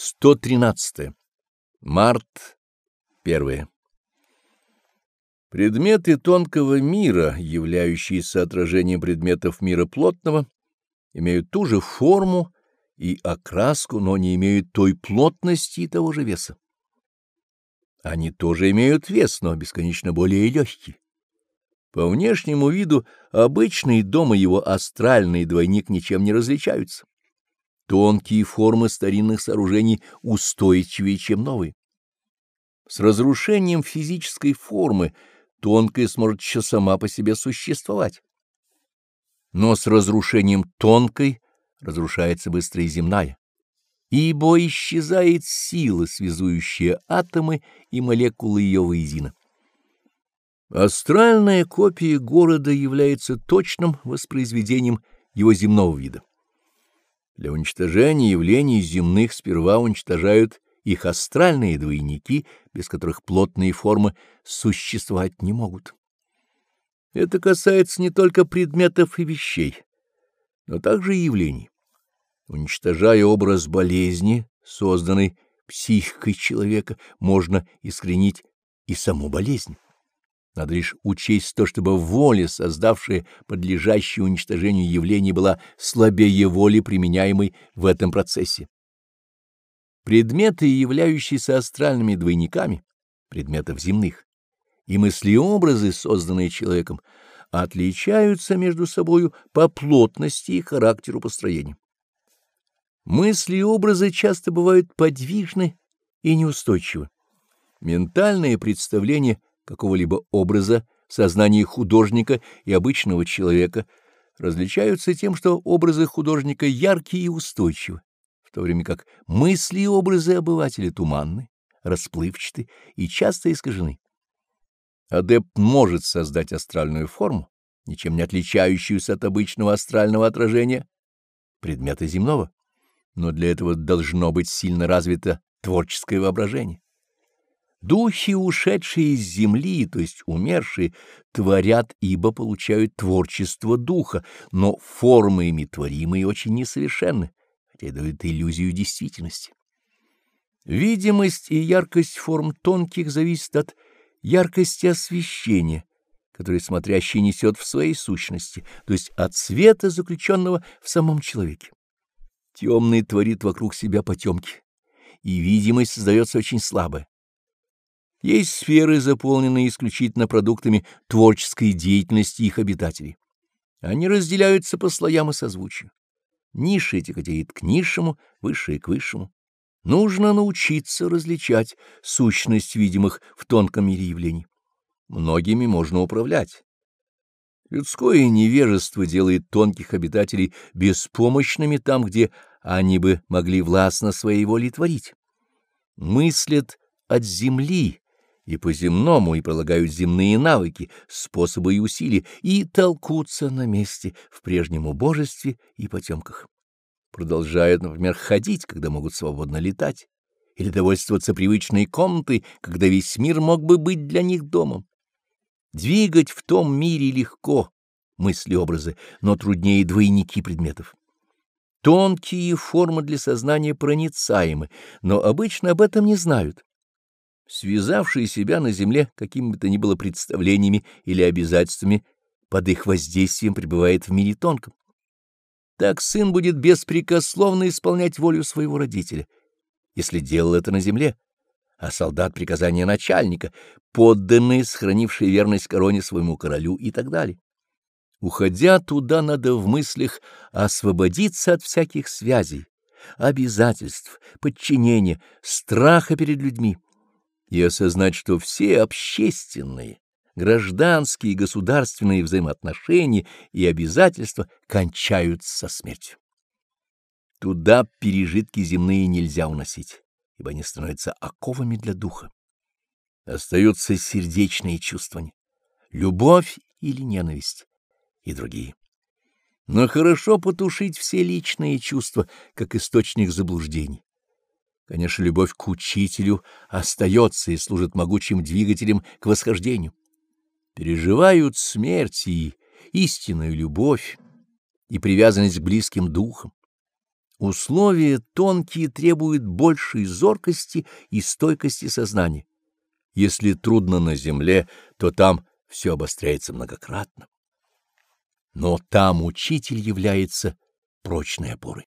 113. Март 1. Предметы тонкого мира, являющиеся отражением предметов мира плотного, имеют ту же форму и окраску, но не имеют той плотности и того же веса. Они тоже имеют вес, но бесконечно более легкий. По внешнему виду обычный дом и его астральный двойник ничем не различаются. Тонкие формы старинных сооружений устойчивее, чем новые. С разрушением физической формы тонкая сможет еще сама по себе существовать. Но с разрушением тонкой разрушается быстро и земная, ибо исчезает сила, связующая атомы и молекулы ее воедино. Астральная копия города является точным воспроизведением его земного вида. Для уничтожения явлений земных сперва уничтожают их астральные двойники, без которых плотные формы существовать не могут. Это касается не только предметов и вещей, но также и явлений. Уничтожая образ болезни, созданной психикой человека, можно искоренить и саму болезнь. Надо лишь учесть то, чтобы воля, создавшая подлежащее уничтожению явление, была слабее воли, применяемой в этом процессе. Предметы, являющиеся астральными двойниками, предметов земных, и мысли и образы, созданные человеком, отличаются между собою по плотности и характеру построения. Мысли и образы часто бывают подвижны и неустойчивы. Ментальное представление какого-либо образа в сознании художника и обычного человека различаются тем, что образы художника яркие и устойчивы, в то время как мысли и образы обывателя туманны, расплывчаты и часто искажены. Адепт может создать астральную форму, ничем не отличающуюся от обычного астрального отражения предмета земного, но для этого должно быть сильно развито творческое воображение. Духи, ушедшие из земли, то есть умершие, творят, ибо получают творчество духа, но формы ими творимые очень несовершенны, хотя и дают иллюзию действительности. Видимость и яркость форм тонких зависит от яркости освещения, которое смотрящий несет в своей сущности, то есть от света, заключенного в самом человеке. Темный творит вокруг себя потемки, и видимость создается очень слабая. Есть сферы, заполненные исключительно продуктами творческой деятельности их обитателей. Они разделяются по слоям и созвучию. Ниши тяготеет к низшему, высшее к высшему. Нужно научиться различать сущность видимых в тонком мире явлений. Многими можно управлять. Людское невежество делает тонких обитателей беспомощными там, где они бы могли властно своей волей творить. Мыслят от земли, и по-земному, и прилагают земные навыки, способы и усилия, и толкутся на месте в прежнем убожестве и потемках. Продолжают, например, ходить, когда могут свободно летать, или довольствоваться привычной комнатой, когда весь мир мог бы быть для них домом. Двигать в том мире легко мысли-образы, но труднее двойники предметов. Тонкие формы для сознания проницаемы, но обычно об этом не знают связавший себя на земле какими бы то ни было представлениями или обязательствами, под их воздействием пребывает в мире тонком. Так сын будет беспрекословно исполнять волю своего родителя, если делал это на земле, а солдат — приказания начальника, подданные, сохранившие верность короне своему королю и так далее. Уходя туда, надо в мыслях освободиться от всяких связей, обязательств, подчинения, страха перед людьми и осознать, что все общественные, гражданские и государственные взаимоотношения и обязательства кончаются со смертью. Туда пережитки земные нельзя уносить, ибо они становятся оковами для духа. Остаются сердечные чувствования, любовь или ненависть и другие. Но хорошо потушить все личные чувства, как источник заблуждений. Конечно, любовь к учителю остается и служит могучим двигателем к восхождению. Переживают смерть и истинную любовь, и привязанность к близким духам. Условия тонкие требуют большей зоркости и стойкости сознания. Если трудно на земле, то там все обостряется многократно. Но там учитель является прочной опорой.